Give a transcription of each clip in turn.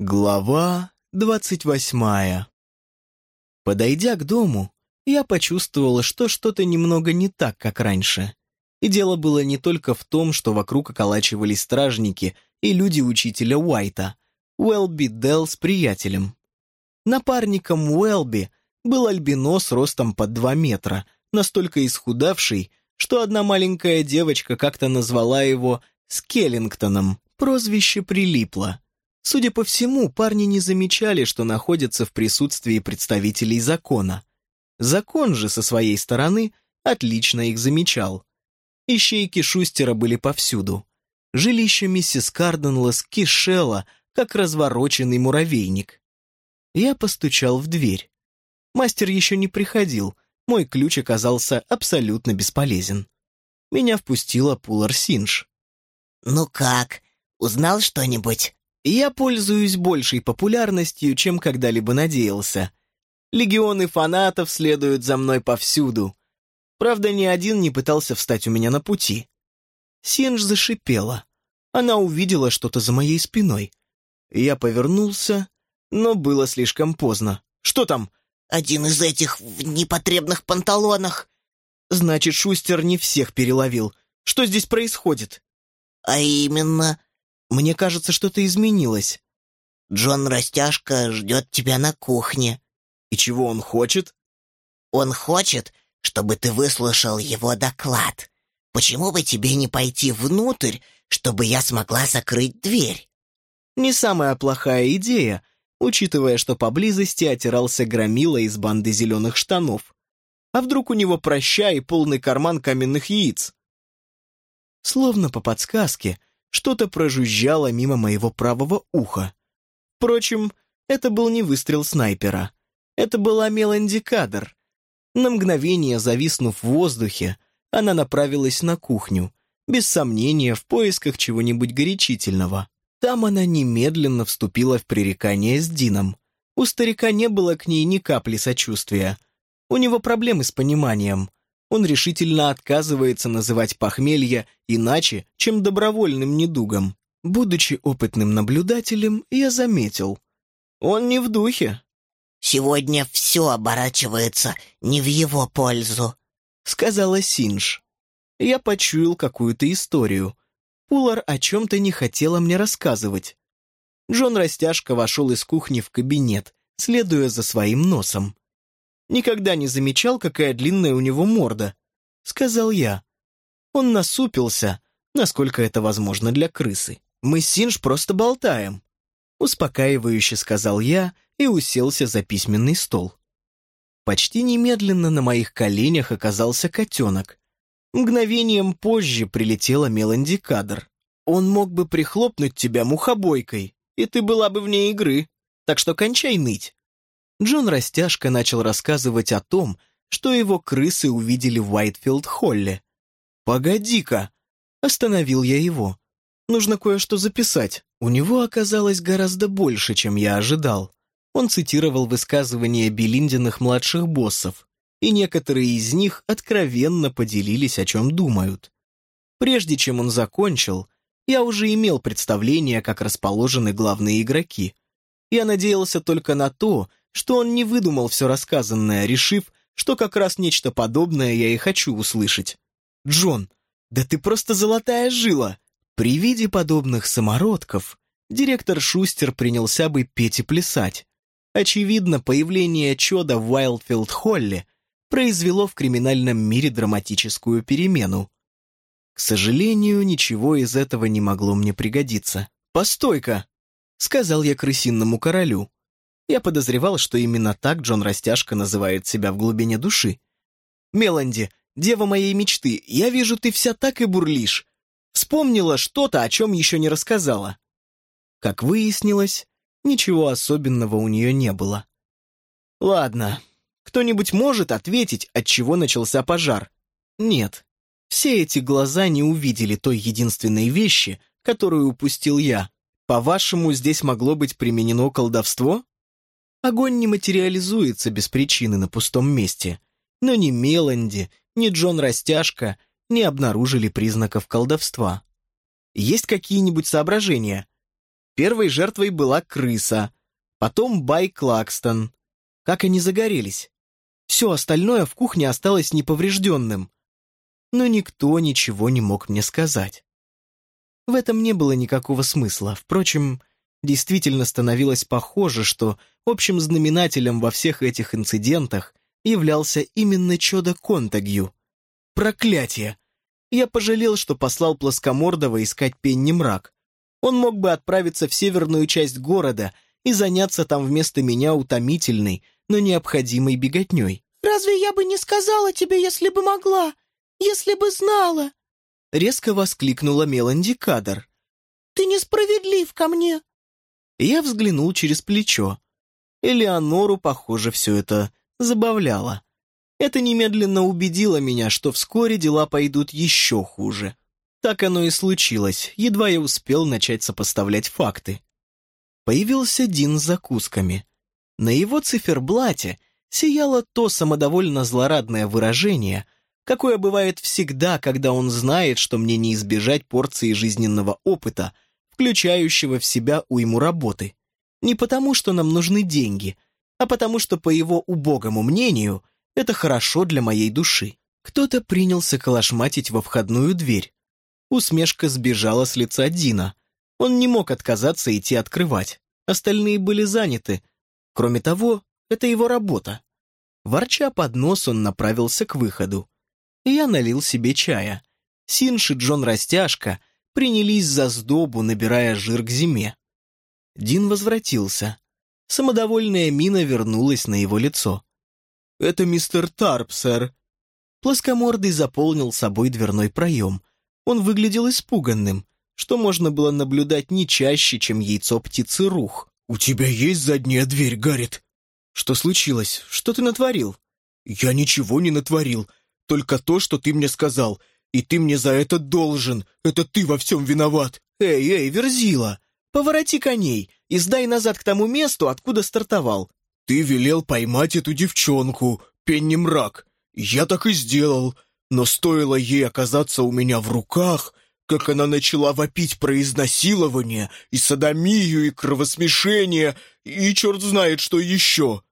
Глава двадцать восьмая Подойдя к дому, я почувствовала, что что-то немного не так, как раньше. И дело было не только в том, что вокруг околачивались стражники и люди учителя Уайта, Уэлби Делл с приятелем. Напарником Уэлби был альбинос ростом под два метра, настолько исхудавший, что одна маленькая девочка как-то назвала его Скеллингтоном, прозвище прилипло. Судя по всему, парни не замечали, что находятся в присутствии представителей закона. Закон же, со своей стороны, отлично их замечал. Ищейки Шустера были повсюду. Жилище миссис Карденлас кишело, как развороченный муравейник. Я постучал в дверь. Мастер еще не приходил, мой ключ оказался абсолютно бесполезен. Меня впустила Пулар Синж. «Ну как, узнал что-нибудь?» Я пользуюсь большей популярностью, чем когда-либо надеялся. Легионы фанатов следуют за мной повсюду. Правда, ни один не пытался встать у меня на пути. Синж зашипела. Она увидела что-то за моей спиной. Я повернулся, но было слишком поздно. «Что там?» «Один из этих в непотребных панталонах». «Значит, Шустер не всех переловил. Что здесь происходит?» «А именно...» Мне кажется, что-то изменилось. Джон Растяжка ждет тебя на кухне. И чего он хочет? Он хочет, чтобы ты выслушал его доклад. Почему бы тебе не пойти внутрь, чтобы я смогла закрыть дверь? Не самая плохая идея, учитывая, что поблизости отирался громила из банды зеленых штанов. А вдруг у него проща и полный карман каменных яиц? Словно по подсказке, что-то прожужжало мимо моего правого уха. Впрочем, это был не выстрел снайпера. Это была Меланди Кадр. На мгновение зависнув в воздухе, она направилась на кухню, без сомнения, в поисках чего-нибудь горячительного. Там она немедленно вступила в пререкание с Дином. У старика не было к ней ни капли сочувствия. У него проблемы с пониманием он решительно отказывается называть похмелье иначе, чем добровольным недугом. Будучи опытным наблюдателем, я заметил. Он не в духе. «Сегодня все оборачивается не в его пользу», — сказала Синж. Я почуял какую-то историю. Пулар о чем-то не хотела мне рассказывать. Джон Растяжка вошел из кухни в кабинет, следуя за своим носом. Никогда не замечал, какая длинная у него морда», — сказал я. Он насупился, насколько это возможно для крысы. «Мы с Синж просто болтаем», — успокаивающе сказал я и уселся за письменный стол. Почти немедленно на моих коленях оказался котенок. Мгновением позже прилетела Меланди Кадр. «Он мог бы прихлопнуть тебя мухобойкой, и ты была бы вне игры, так что кончай ныть». Джон Растяжка начал рассказывать о том, что его крысы увидели в Уайтфилд-Холле. «Погоди-ка!» — остановил я его. «Нужно кое-что записать». У него оказалось гораздо больше, чем я ожидал. Он цитировал высказывания Белиндиных младших боссов, и некоторые из них откровенно поделились, о чем думают. Прежде чем он закончил, я уже имел представление, как расположены главные игроки. Я надеялся только на то, что он не выдумал все рассказанное, решив, что как раз нечто подобное я и хочу услышать. «Джон, да ты просто золотая жила!» При виде подобных самородков директор Шустер принялся бы петь и плясать. Очевидно, появление чуда в Уайлдфилд-Холле произвело в криминальном мире драматическую перемену. К сожалению, ничего из этого не могло мне пригодиться. «Постой-ка!» — сказал я крысинному королю. Я подозревал, что именно так Джон Растяжка называет себя в глубине души. «Меланди, дева моей мечты, я вижу, ты вся так и бурлишь. Вспомнила что-то, о чем еще не рассказала». Как выяснилось, ничего особенного у нее не было. «Ладно, кто-нибудь может ответить, от чего начался пожар?» «Нет, все эти глаза не увидели той единственной вещи, которую упустил я. По-вашему, здесь могло быть применено колдовство?» Огонь не материализуется без причины на пустом месте. Но ни Меланди, ни Джон Растяжка не обнаружили признаков колдовства. Есть какие-нибудь соображения? Первой жертвой была крыса, потом Бай Клакстон. Как они загорелись? Все остальное в кухне осталось неповрежденным. Но никто ничего не мог мне сказать. В этом не было никакого смысла. Впрочем, действительно становилось похоже, что общим знаменателем во всех этих инцидентах являлся именно Чода Контагью. Проклятие! Я пожалел, что послал Плоскомордова искать Пенни Мрак. Он мог бы отправиться в северную часть города и заняться там вместо меня утомительной, но необходимой беготней. «Разве я бы не сказала тебе, если бы могла? Если бы знала?» Резко воскликнула Меланди Кадр. «Ты несправедлив ко мне!» Я взглянул через плечо. Элеонору, похоже, все это забавляло. Это немедленно убедило меня, что вскоре дела пойдут еще хуже. Так оно и случилось, едва я успел начать сопоставлять факты. Появился Дин с закусками. На его циферблате сияло то самодовольно злорадное выражение, какое бывает всегда, когда он знает, что мне не избежать порции жизненного опыта, включающего в себя уйму работы. Не потому, что нам нужны деньги, а потому что, по его убогому мнению, это хорошо для моей души. Кто-то принялся колошматить во входную дверь. Усмешка сбежала с лица Дина. Он не мог отказаться идти открывать. Остальные были заняты. Кроме того, это его работа. Ворча под нос, он направился к выходу. Я налил себе чая. Синш Джон Растяжка принялись за сдобу, набирая жир к зиме. Дин возвратился. Самодовольная мина вернулась на его лицо. «Это мистер Тарп, сэр». Плоскомордый заполнил собой дверной проем. Он выглядел испуганным, что можно было наблюдать не чаще, чем яйцо птицы рух. «У тебя есть задняя дверь, Гаррит?» «Что случилось? Что ты натворил?» «Я ничего не натворил, только то, что ты мне сказал, и ты мне за это должен. Это ты во всем виноват». «Эй, эй, Верзила, повороти коней и сдай назад к тому месту, откуда стартовал. «Ты велел поймать эту девчонку, Пенни Мрак. Я так и сделал. Но стоило ей оказаться у меня в руках, как она начала вопить про изнасилование и садомию, и кровосмешение, и черт знает что еще».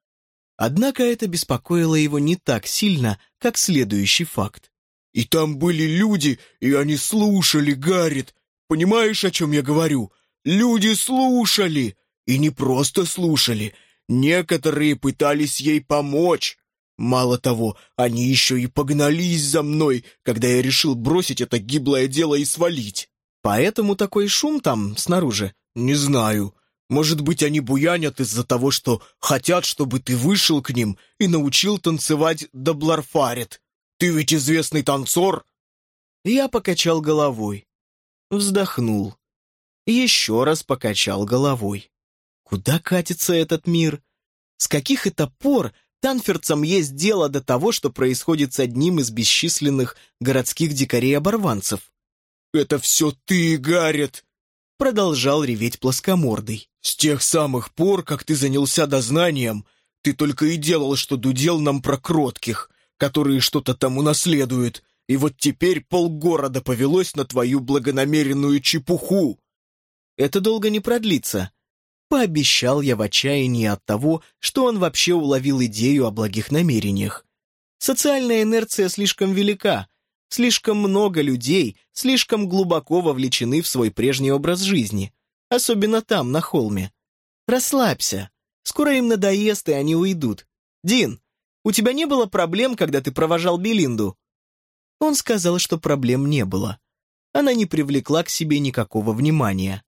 Однако это беспокоило его не так сильно, как следующий факт. «И там были люди, и они слушали, Гаррит. Понимаешь, о чем я говорю? Люди слушали. И не просто слушали, Некоторые пытались ей помочь. Мало того, они еще и погнались за мной, когда я решил бросить это гиблое дело и свалить. Поэтому такой шум там снаружи? Не знаю. Может быть, они буянят из-за того, что хотят, чтобы ты вышел к ним и научил танцевать дабларфарит. Ты ведь известный танцор. Я покачал головой. Вздохнул. Еще раз покачал головой. Куда катится этот мир? С каких это пор танферцам есть дело до того, что происходит с одним из бесчисленных городских дикарей-оборванцев? «Это все ты, Гаррет!» Продолжал реветь плоскомордый. «С тех самых пор, как ты занялся дознанием, ты только и делал, что дудел нам про кротких, которые что-то там унаследуют, и вот теперь полгорода повелось на твою благонамеренную чепуху!» «Это долго не продлится», Пообещал я в отчаянии от того, что он вообще уловил идею о благих намерениях. Социальная инерция слишком велика, слишком много людей слишком глубоко вовлечены в свой прежний образ жизни, особенно там, на холме. Расслабься, скоро им надоест, и они уйдут. Дин, у тебя не было проблем, когда ты провожал Белинду?» Он сказал, что проблем не было. Она не привлекла к себе никакого внимания.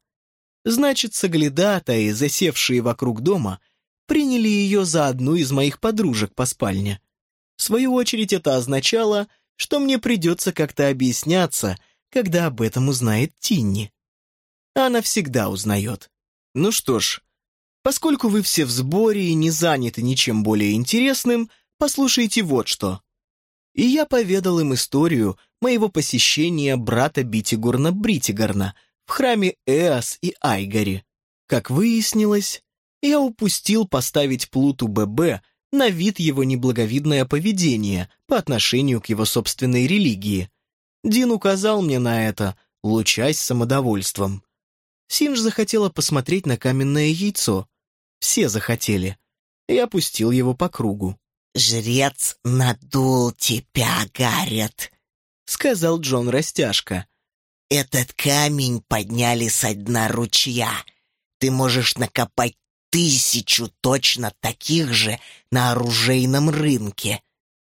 Значит, соглядатаи, засевшие вокруг дома, приняли ее за одну из моих подружек по спальне. В свою очередь это означало, что мне придется как-то объясняться, когда об этом узнает Тинни. Она всегда узнает. Ну что ж, поскольку вы все в сборе и не заняты ничем более интересным, послушайте вот что. И я поведал им историю моего посещения брата Битигурна Бритигарна, в храме Эас и Айгари. Как выяснилось, я упустил поставить Плуту ББ на вид его неблаговидное поведение по отношению к его собственной религии. Дин указал мне на это, лучась самодовольством. Синж захотела посмотреть на каменное яйцо. Все захотели. И опустил его по кругу. «Жрец надул тебя, Гаррет», — сказал Джон Растяжка. «Этот камень подняли со дна ручья. Ты можешь накопать тысячу точно таких же на оружейном рынке».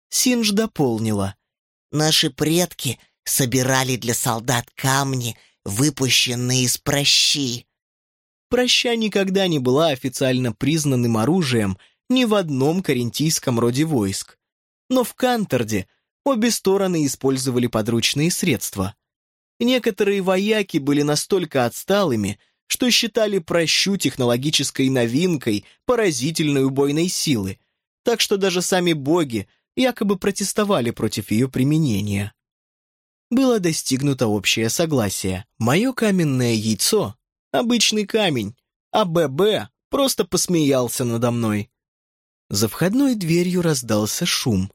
Синж дополнила. «Наши предки собирали для солдат камни, выпущенные из прощи». Проща никогда не была официально признанным оружием ни в одном карентийском роде войск. Но в Канторде обе стороны использовали подручные средства. Некоторые вояки были настолько отсталыми, что считали прощу технологической новинкой поразительной убойной силы, так что даже сами боги якобы протестовали против ее применения. Было достигнуто общее согласие. Мое каменное яйцо — обычный камень, а ББ просто посмеялся надо мной. За входной дверью раздался шум.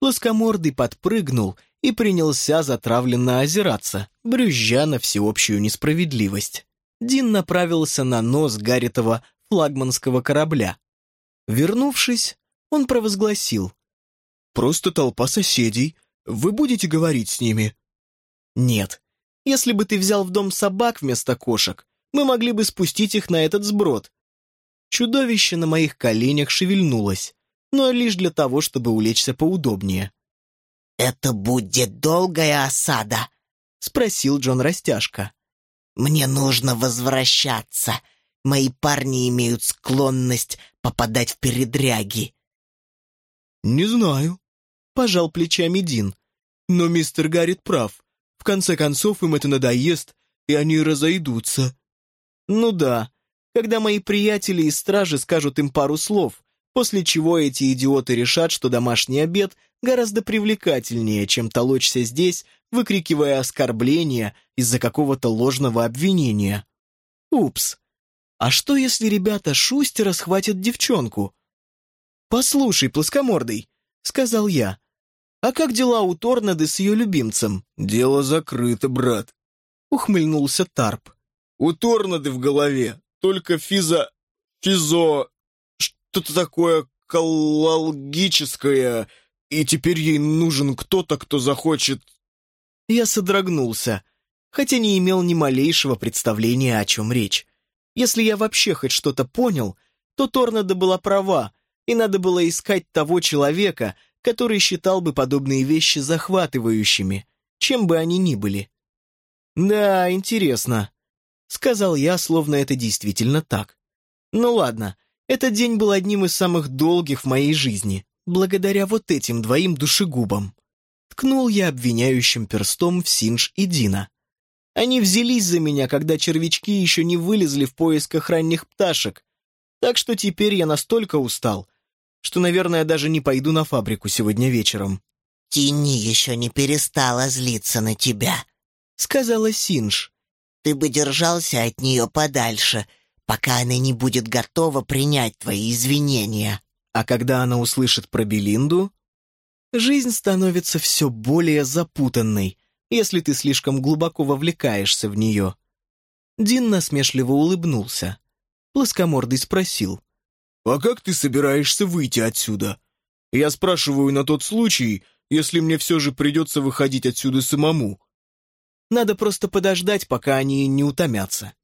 Плоскомордый подпрыгнул и принялся затравленно озираться, брюзжа на всеобщую несправедливость. Дин направился на нос Гарритова флагманского корабля. Вернувшись, он провозгласил. «Просто толпа соседей. Вы будете говорить с ними?» «Нет. Если бы ты взял в дом собак вместо кошек, мы могли бы спустить их на этот сброд. Чудовище на моих коленях шевельнулось, но лишь для того, чтобы улечься поудобнее. «Это будет долгая осада?» — спросил Джон Растяжка. «Мне нужно возвращаться. Мои парни имеют склонность попадать в передряги». «Не знаю», — пожал плечами Дин. «Но мистер Гаррит прав. В конце концов им это надоест, и они разойдутся». «Ну да, когда мои приятели из стражи скажут им пару слов, после чего эти идиоты решат, что домашний обед гораздо привлекательнее, чем толочься здесь, выкрикивая оскорбления из-за какого-то ложного обвинения. Упс. А что, если ребята Шустера схватят девчонку? «Послушай, плоскомордый», — сказал я, — «а как дела у Торнады с ее любимцем?» «Дело закрыто, брат», — ухмыльнулся Тарп. «У Торнады в голове только физо... физо... что-то такое коллалгическое, и теперь ей нужен кто-то, кто захочет...» Я содрогнулся, хотя не имел ни малейшего представления, о чем речь. Если я вообще хоть что-то понял, то Торнадо была права, и надо было искать того человека, который считал бы подобные вещи захватывающими, чем бы они ни были. Да, интересно. — сказал я, словно это действительно так. «Ну ладно, этот день был одним из самых долгих в моей жизни, благодаря вот этим двоим душегубам». Ткнул я обвиняющим перстом в Синж и Дина. Они взялись за меня, когда червячки еще не вылезли в поисках ранних пташек, так что теперь я настолько устал, что, наверное, даже не пойду на фабрику сегодня вечером. «Тини еще не перестала злиться на тебя», — сказала Синж ты бы держался от нее подальше, пока она не будет готова принять твои извинения. А когда она услышит про Белинду, жизнь становится все более запутанной, если ты слишком глубоко вовлекаешься в нее. Дин насмешливо улыбнулся. Плоскомордый спросил. «А как ты собираешься выйти отсюда? Я спрашиваю на тот случай, если мне все же придется выходить отсюда самому. Надо просто подождать, пока они не утомятся.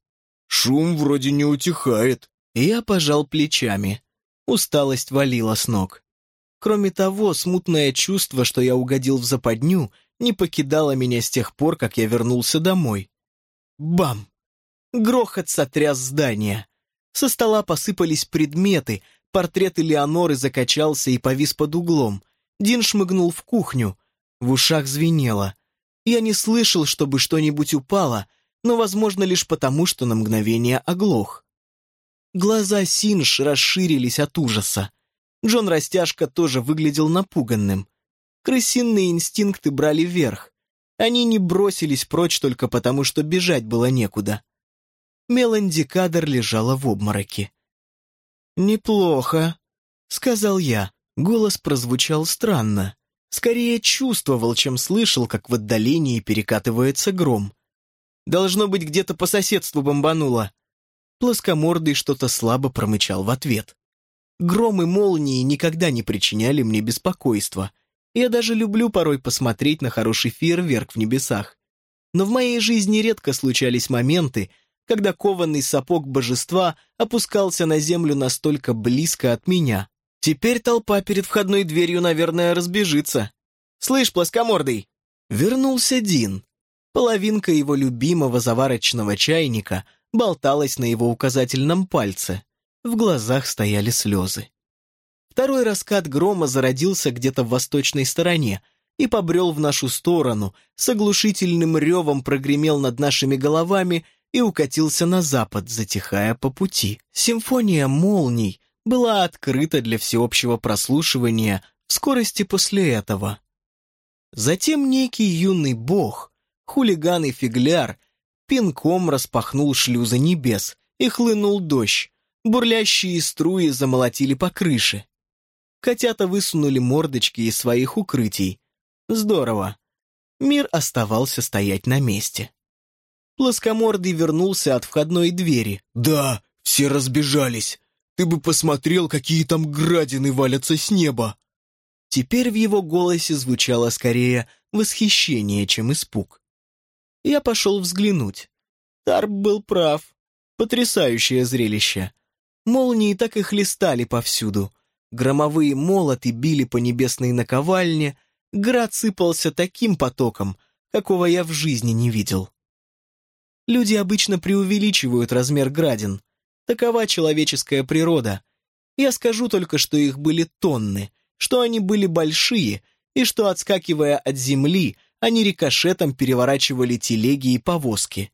Шум вроде не утихает. Я пожал плечами. Усталость валила с ног. Кроме того, смутное чувство, что я угодил в западню, не покидало меня с тех пор, как я вернулся домой. Бам! Грохот сотряс здание. Со стола посыпались предметы, портрет Элеоноры закачался и повис под углом. Дин шмыгнул в кухню. В ушах звенело. Я не слышал, чтобы что-нибудь упало, но, возможно, лишь потому, что на мгновение оглох. Глаза Синж расширились от ужаса. Джон Растяжка тоже выглядел напуганным. Крысиные инстинкты брали верх. Они не бросились прочь только потому, что бежать было некуда. Меланди Кадр лежала в обмороке. «Неплохо», — сказал я. Голос прозвучал странно. Скорее чувствовал, чем слышал, как в отдалении перекатывается гром. Должно быть, где-то по соседству бомбануло. Плоскомордый что-то слабо промычал в ответ. Гром и молнии никогда не причиняли мне беспокойства. Я даже люблю порой посмотреть на хороший фейерверк в небесах. Но в моей жизни редко случались моменты, когда кованный сапог божества опускался на землю настолько близко от меня. Теперь толпа перед входной дверью, наверное, разбежится. «Слышь, плоскомордый!» Вернулся Дин. Половинка его любимого заварочного чайника болталась на его указательном пальце. В глазах стояли слезы. Второй раскат грома зародился где-то в восточной стороне и побрел в нашу сторону, с оглушительным ревом прогремел над нашими головами и укатился на запад, затихая по пути. Симфония молний была открыта для всеобщего прослушивания в скорости после этого. Затем некий юный бог, хулиган и фигляр, пинком распахнул шлюзы небес, и хлынул дождь. Бурлящие струи замолотили по крыше. Котята высунули мордочки из своих укрытий. Здорово. Мир оставался стоять на месте. Плоскомордый вернулся от входной двери. «Да, все разбежались. Ты бы посмотрел, какие там градины валятся с неба!» Теперь в его голосе звучало скорее восхищение, чем испуг. Я пошел взглянуть. Тарп был прав. Потрясающее зрелище. Молнии так и хлестали повсюду. Громовые молоты били по небесной наковальне, град сыпался таким потоком, какого я в жизни не видел. Люди обычно преувеличивают размер градин. Такова человеческая природа. Я скажу только, что их были тонны, что они были большие, и что, отскакивая от земли, они рикошетом переворачивали телеги и повозки.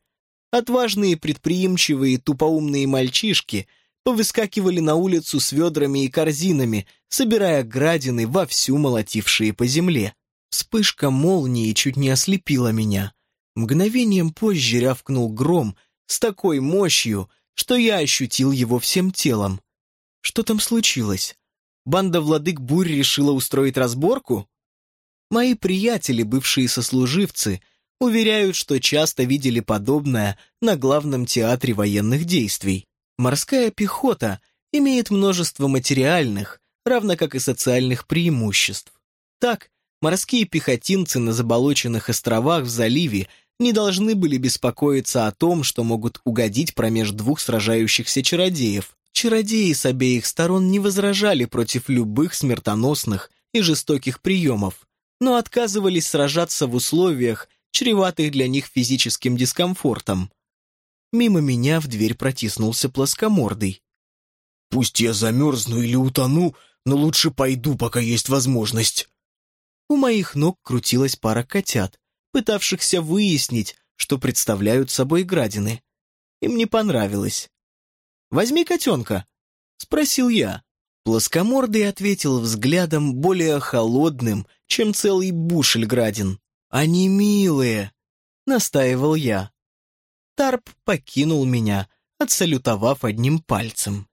Отважные, предприимчивые, тупоумные мальчишки повыскакивали на улицу с ведрами и корзинами, собирая градины, вовсю молотившие по земле. Вспышка молнии чуть не ослепила меня. Мгновением позже рявкнул гром с такой мощью, что я ощутил его всем телом. Что там случилось? Банда владык бурь решила устроить разборку? Мои приятели, бывшие сослуживцы, уверяют, что часто видели подобное на главном театре военных действий. Морская пехота имеет множество материальных, равно как и социальных преимуществ. Так, морские пехотинцы на заболоченных островах в заливе не должны были беспокоиться о том, что могут угодить промеж двух сражающихся чародеев. Чародеи с обеих сторон не возражали против любых смертоносных и жестоких приемов, но отказывались сражаться в условиях, чреватых для них физическим дискомфортом. Мимо меня в дверь протиснулся плоскомордый. «Пусть я замерзну или утону, но лучше пойду, пока есть возможность». У моих ног крутилась пара котят, пытавшихся выяснить, что представляют собой градины. Им не понравилось. «Возьми котенка», — спросил я. Плоскомордый ответил взглядом более холодным, чем целый бушель градин. «Они милые!» — настаивал я. Тарп покинул меня, отсалютовав одним пальцем.